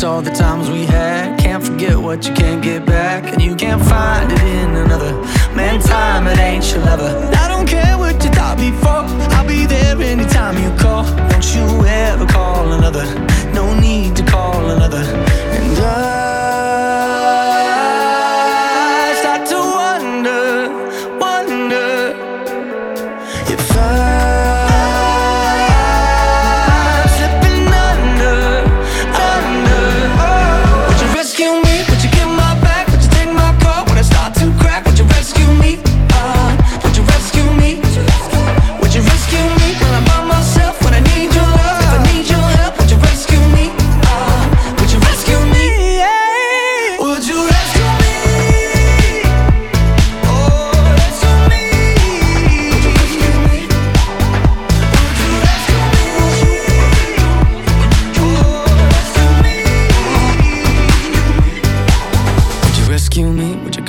Miss all the times we had. Can't forget what you can't get back, and you can't find it in another. Man, time it ain't your lover. I don't care what you thought before. I'll be there anytime you call. Don't you ever call another.